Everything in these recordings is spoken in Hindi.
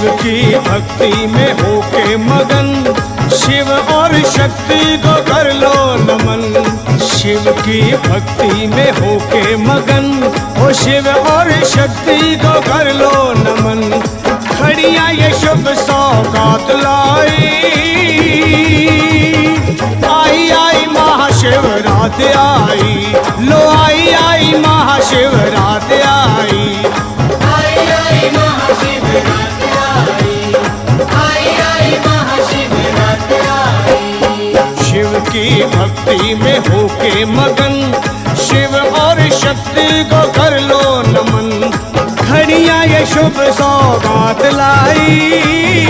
शिव की भक्ति में होके मगन। शिव और शक्ति को कर लो नमन। शिव की भक्ति में होके मगन। ओ शिव और शक्ति को कर लो नमन। खड़िया ये शुभ सौगात लाई। आई आई महाशिवरात आई। मगन शिव और शक्ति को कर लो नमन। घड़िया ये शुभ सौगात लाई।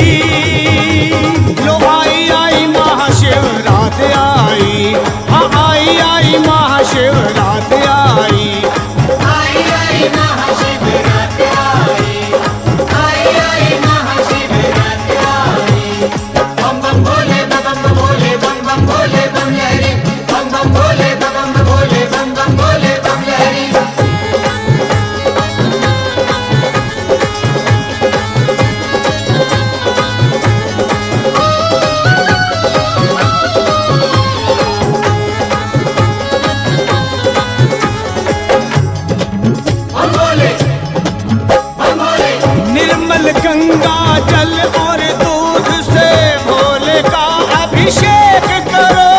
जल और दूध से भोले का अभिषेक करो।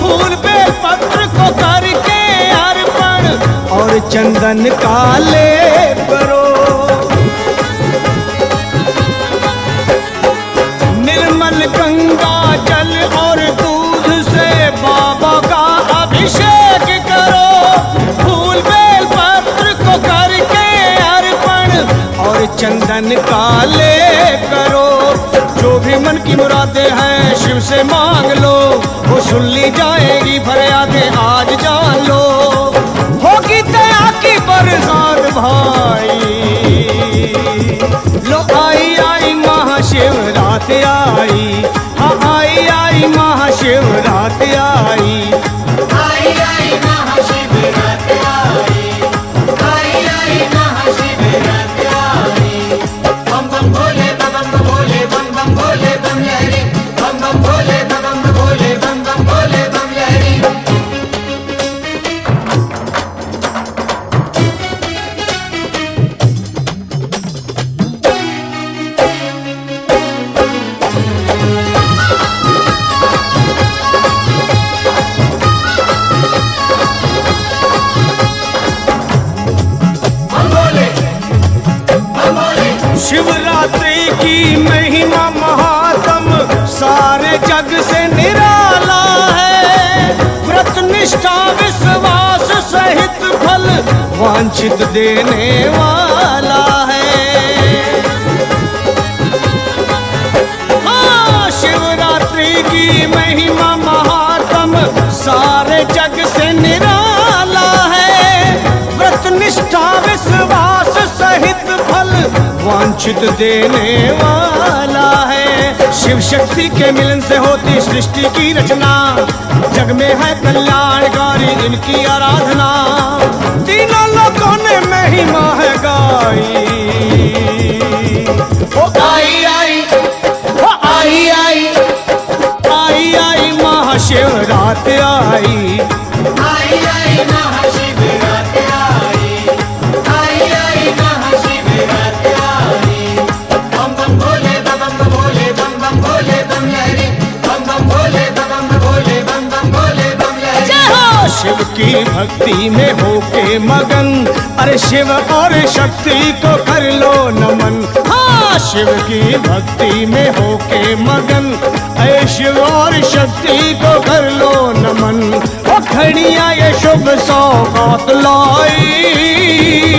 फूल बेल पत्र को करके अर्पण और चंदन का लेप करो। निर्मल गंगा जल और दूध से बाबा चंदन का ले करो। जो भी मन की मुरादें हैं, शिव से मांग लो। वो सुन ली जाएगी फरियादें, आज जान लो। होगी दया की बरसात भाई। लो, आई आई, महाशिवरात आई। हाँ आई आई, महाशिवरात आई आई। की महिमा महात्म, सारे जग से निराला है। व्रत निष्ठा विश्वास सहित फल वांछित देने वाला है। वांछित देने वाला है। शिव शक्ति के मिलन से होती सृष्टि की रचना। जग में है कल्याणकारी इनकी आराधना। तीनों लोगों ने महिमा है गाई। ओ आई आई, ओ आई आई आई आई, महाशिवरात आई। आई आई की भक्ति में होके मगन। अरे शिव और शक्ति को कर लो नमन। हाँ शिव की भक्ति में होके मगन। अरे शिव और शक्ति को कर लो नमन। ओ खड़िया ये शुभ सौगात लाई।